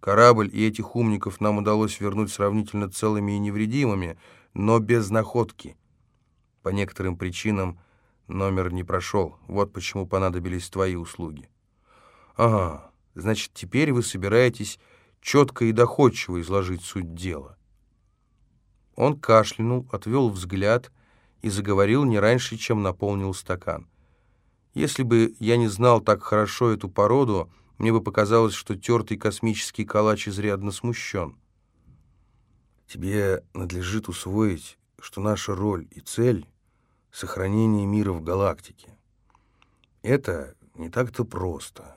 Корабль и этих умников нам удалось вернуть сравнительно целыми и невредимыми, но без находки. По некоторым причинам номер не прошел. Вот почему понадобились твои услуги. Ага, значит, теперь вы собираетесь четко и доходчиво изложить суть дела. Он кашлянул, отвел взгляд и заговорил не раньше, чем наполнил стакан. Если бы я не знал так хорошо эту породу, мне бы показалось, что тертый космический калач изрядно смущен. Тебе надлежит усвоить, что наша роль и цель — сохранение мира в галактике. Это не так-то просто.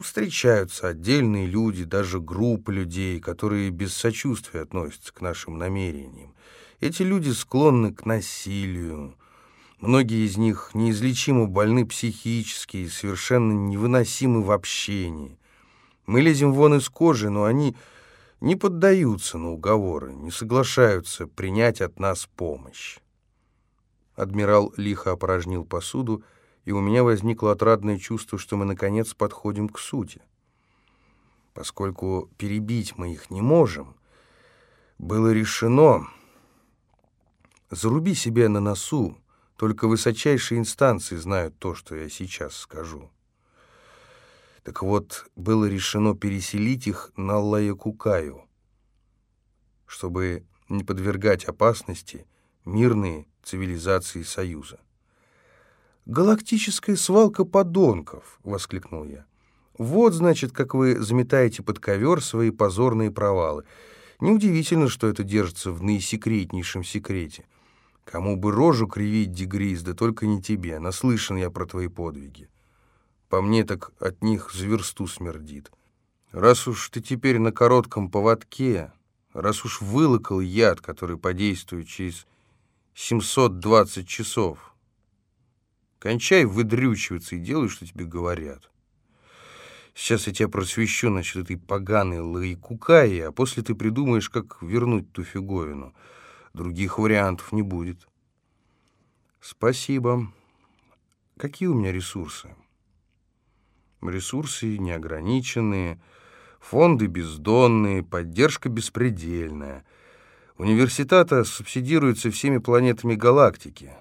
Встречаются отдельные люди, даже группы людей, которые без сочувствия относятся к нашим намерениям. Эти люди склонны к насилию, Многие из них неизлечимо больны психически и совершенно невыносимы в общении. Мы лезем вон из кожи, но они не поддаются на уговоры, не соглашаются принять от нас помощь. Адмирал лихо опорожнил посуду, и у меня возникло отрадное чувство, что мы, наконец, подходим к сути. Поскольку перебить мы их не можем, было решено... Заруби себе на носу, только высочайшие инстанции знают то, что я сейчас скажу. Так вот, было решено переселить их на Лаякукаю, чтобы не подвергать опасности мирные цивилизации Союза. «Галактическая свалка подонков!» — воскликнул я. «Вот, значит, как вы заметаете под ковер свои позорные провалы. Неудивительно, что это держится в наисекретнейшем секрете. Кому бы рожу кривить, Дегрис, да только не тебе. Наслышан я про твои подвиги. По мне так от них за версту смердит. Раз уж ты теперь на коротком поводке, раз уж вылокал яд, который подействует через 720 часов, кончай выдрючиваться и делай, что тебе говорят. Сейчас я тебя просвещу насчет этой поганой лайкукаи, а после ты придумаешь, как вернуть ту фиговину — Других вариантов не будет. Спасибо. Какие у меня ресурсы? Ресурсы неограниченные, фонды бездонные, поддержка беспредельная. Университета субсидируется всеми планетами галактики.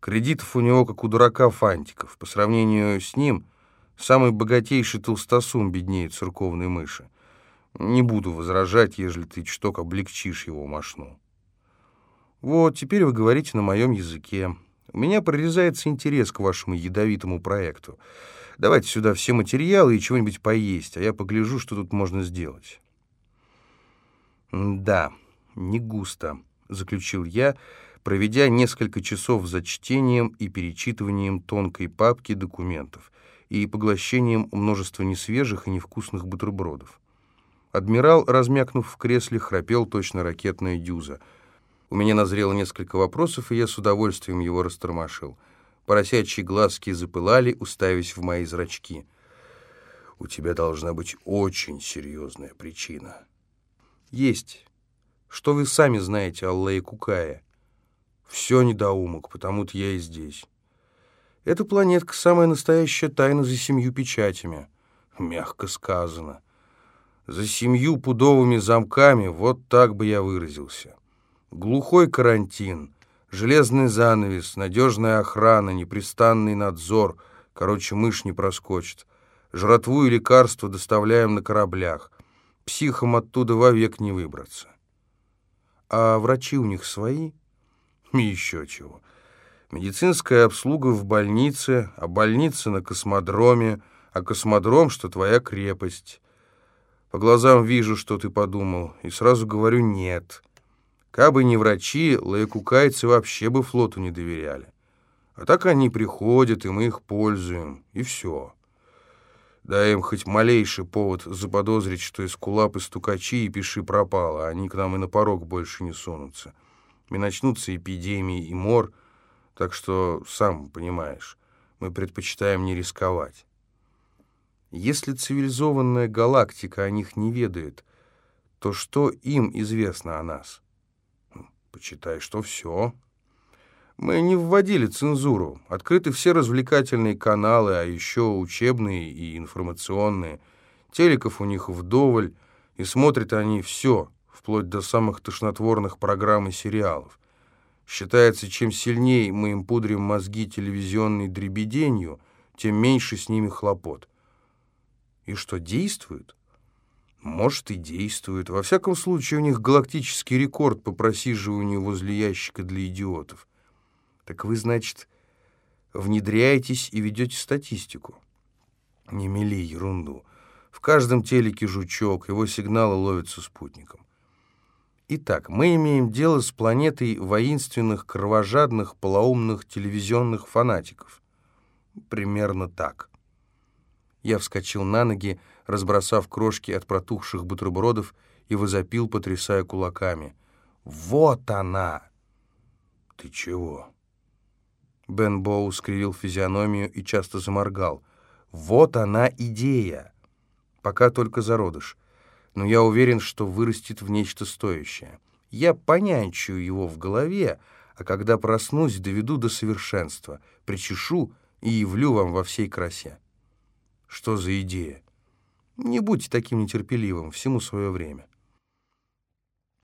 Кредитов у него, как у дурака фантиков. По сравнению с ним, самый богатейший толстосум беднее церковной мыши. Не буду возражать, ежели ты чуток облегчишь его мошну. Вот, теперь вы говорите на моем языке. У меня прорезается интерес к вашему ядовитому проекту. Давайте сюда все материалы и чего-нибудь поесть, а я погляжу, что тут можно сделать. Да, не густо, заключил я, проведя несколько часов за чтением и перечитыванием тонкой папки документов и поглощением множества несвежих и невкусных бутербродов. Адмирал, размякнув в кресле, храпел точно ракетная дюза — у меня назрело несколько вопросов, и я с удовольствием его растормошил. Поросячьи глазки запылали, уставясь в мои зрачки. «У тебя должна быть очень серьезная причина». «Есть. Что вы сами знаете о Лее Кукае?» «Все недоумок, потому-то я и здесь». «Эта планетка — самая настоящая тайна за семью печатями». «Мягко сказано». «За семью пудовыми замками, вот так бы я выразился». Глухой карантин, железный занавес, надежная охрана, непрестанный надзор. Короче, мышь не проскочит. Жратву и лекарства доставляем на кораблях. Психом оттуда вовек не выбраться. А врачи у них свои? И еще чего. Медицинская обслуга в больнице, а больница на космодроме, а космодром, что твоя крепость. По глазам вижу, что ты подумал, и сразу говорю «нет». Кабы не врачи, лаякукайцы вообще бы флоту не доверяли. А так они приходят, и мы их пользуем, и все. Дай им хоть малейший повод заподозрить, что из кулапы стукачи и пиши пропало, а они к нам и на порог больше не сунутся. И начнутся эпидемии и мор, так что, сам понимаешь, мы предпочитаем не рисковать. Если цивилизованная галактика о них не ведает, то что им известно о нас?» Почитай, что все. Мы не вводили цензуру. Открыты все развлекательные каналы, а еще учебные и информационные. Телеков у них вдоволь, и смотрят они все, вплоть до самых тошнотворных программ и сериалов. Считается, чем сильнее мы им пудрим мозги телевизионной дребеденью, тем меньше с ними хлопот. И что, действует? Может, и действует. Во всяком случае, у них галактический рекорд по просиживанию возле ящика для идиотов. Так вы, значит, внедряетесь и ведете статистику? Не мели ерунду. В каждом телеке жучок, его сигналы ловятся спутником. Итак, мы имеем дело с планетой воинственных, кровожадных, полоумных телевизионных фанатиков. Примерно так. Я вскочил на ноги, разбросав крошки от протухших бутербродов, и возопил, потрясая кулаками. «Вот она!» «Ты чего?» Бен Боу скривил физиономию и часто заморгал. «Вот она идея!» Пока только зародыш. Но я уверен, что вырастет в нечто стоящее. Я понянчу его в голове, а когда проснусь, доведу до совершенства, причешу и явлю вам во всей красе. Что за идея? Не будьте таким нетерпеливым, всему свое время.